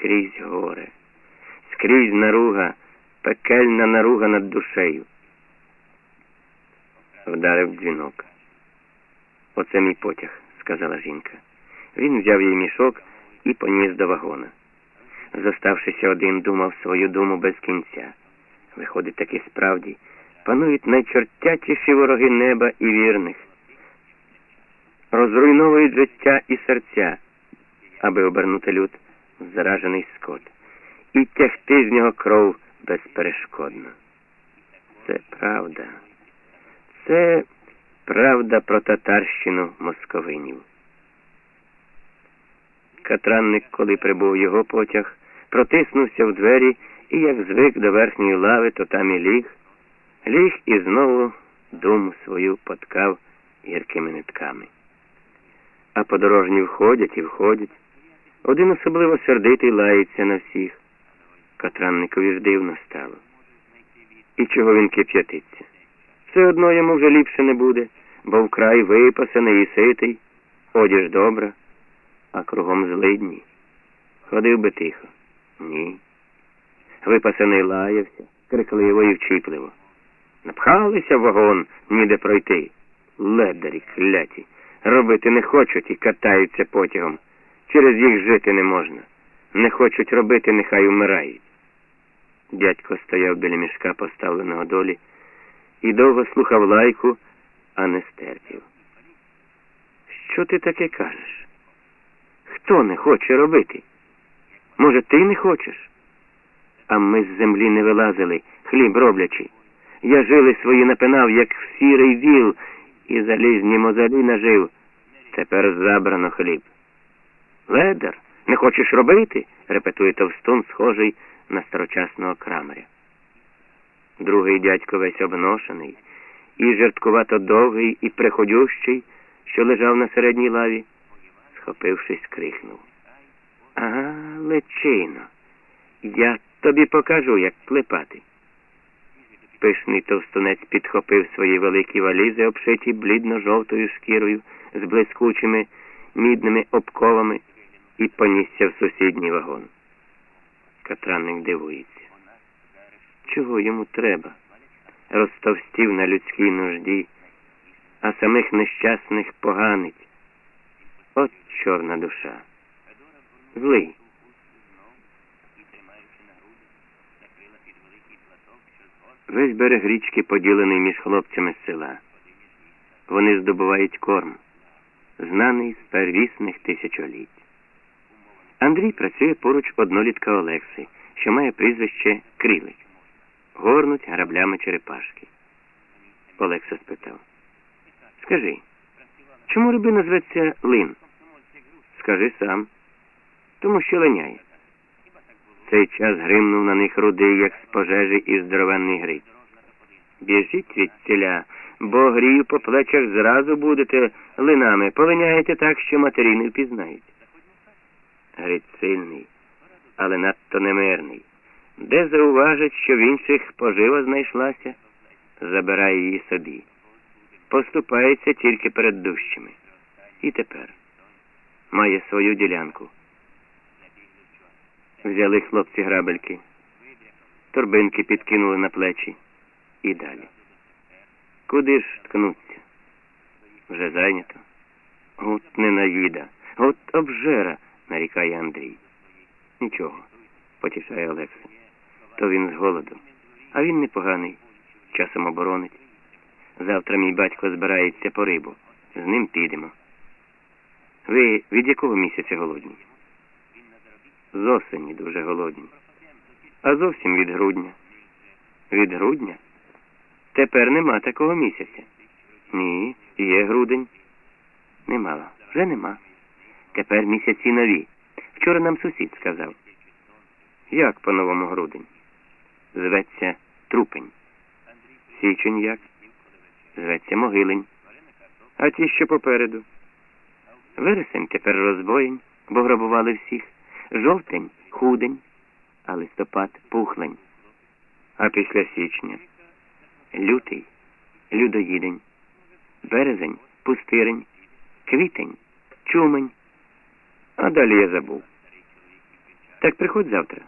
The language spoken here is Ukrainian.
скрізь горе, скрізь наруга, пекельна наруга над душею. Вдарив дзвінок. Оце мій потяг, сказала жінка. Він взяв їй мішок і поніс до вагона. Зоставшися один, думав свою думу без кінця. Виходить, таки справді, панують найчортячіші вороги неба і вірних, розруйновують життя і серця, аби обернути люд заражений скот, і тягти з нього кров безперешкодно. Це правда. Це правда про татарщину московинів. Катранник, коли прибув його потяг, протиснувся в двері і, як звик до верхньої лави, то там і ліг, ліг і знову думу свою поткав гіркими нитками. А подорожні входять і входять. Один особливо сердитий лається на всіх. Катранникові ж дивно стало. І чого він кип'ятиться? Все одно йому вже ліпше не буде, бо вкрай випасений і ситий, одіж добра, а кругом злидні. Ходив би тихо. Ні. Випасений лаявся, крикливо і вчіпливо. Напхалися в вагон, ніде пройти. Ледарі кляті. Робити не хочуть і катаються потягом. Через їх жити не можна. Не хочуть робити, нехай умирають. Дядько стояв біля мішка, поставленого долі, і довго слухав лайку, а не стерпів. Що ти таке кажеш? Хто не хоче робити? Може, ти не хочеш? А ми з землі не вилазили, хліб роблячи. Я жили свої напинав, як сірий віл, і залізні мозолі нажив. Тепер забрано хліб. Ледар, не хочеш робити? репетує товстун, схожий на старочасного крамаря. Другий дядько весь обношений, і жерткувато довгий, і приходющий, що лежав на середній лаві, схопившись, крикнув. Ага, личино, я тобі покажу, як клепати. Пишний товстунець підхопив свої великі валізи, обшиті блідно-жовтою шкірою з блискучими мідними обковами, і понісся в сусідній вагон. Катранник дивується. Чого йому треба? Розтовстів на людській нужді, а самих нещасних поганить. От чорна душа. Злий. Весь берег річки поділений між хлопцями з села. Вони здобувають корм, знаний з первісних тисячоліть. Андрій працює поруч однолітка Олекси, що має прізвище Крілик. Горнуть граблями черепашки. Олекса спитав. Скажи, чому рибина зветься лин? Скажи сам. Тому що линяє. Цей час гримнув на них рудий, як з пожежі і здоровенний гриць. Біжіть від ціля, бо грію по плечах зразу будете линами, полиняєте так, що матері не впізнають. Гриць сильний, але надто немирний. Де зауважить, що в інших пожива знайшлася, забирає її собі. Поступається тільки перед дужчими. І тепер має свою ділянку. Взяли хлопці грабельки, торбинки підкинули на плечі і далі. Куди ж ткнуться? Вже зайнято. От ненаїда, от обжера, нарікає Андрій. Нічого, потішає Олекса. То він з голоду. А він непоганий, часом оборонить. Завтра мій батько збирається по рибу. З ним підемо. Ви від якого місяця голодні? З осені дуже голодні. А зовсім від грудня. Від грудня? Тепер нема такого місяця. Ні, є грудень. Нема, вже нема. Тепер місяці нові. Вчора нам сусід сказав. Як по новому грудень? Зветься трупень. Січень як? Зветься могилень. А ті, що попереду. Вересень тепер розбоєнь, бо грабували всіх. Жовтень худень, а листопад пухлень. А після січня лютий людоїдень, березень пустирень, квітень, чумень. А далі я забув. Так приходь завтра.